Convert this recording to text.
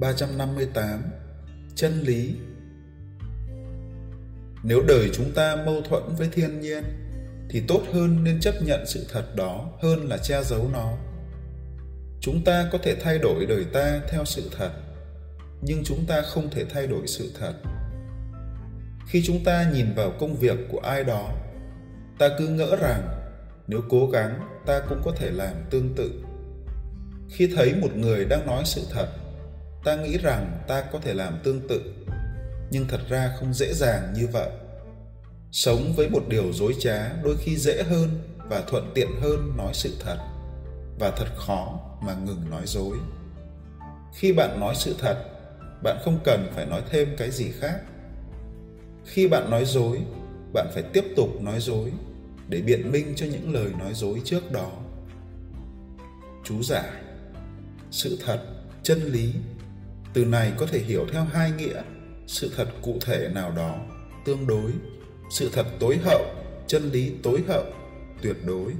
358 Chân lý Nếu đời chúng ta mâu thuẫn với thiên nhiên thì tốt hơn nên chấp nhận sự thật đó hơn là che giấu nó. Chúng ta có thể thay đổi đời ta theo sự thật, nhưng chúng ta không thể thay đổi sự thật. Khi chúng ta nhìn vào công việc của ai đó, ta cứ ngỡ rằng nếu cố gắng ta cũng có thể làm tương tự khi thấy một người đang nói sự thật ta nghĩ rằng ta có thể làm tương tự, nhưng thật ra không dễ dàng như vậy. Sống với một điều dối trá đôi khi dễ hơn và thuận tiện hơn nói sự thật, và thật khó mà ngừng nói dối. Khi bạn nói sự thật, bạn không cần phải nói thêm cái gì khác. Khi bạn nói dối, bạn phải tiếp tục nói dối để biện minh cho những lời nói dối trước đó. Chú giải, sự thật, chân lý từ này có thể hiểu theo hai nghĩa, sự thật cụ thể nào đó tương đối, sự thật tối hậu, chân lý tối hậu, tuyệt đối.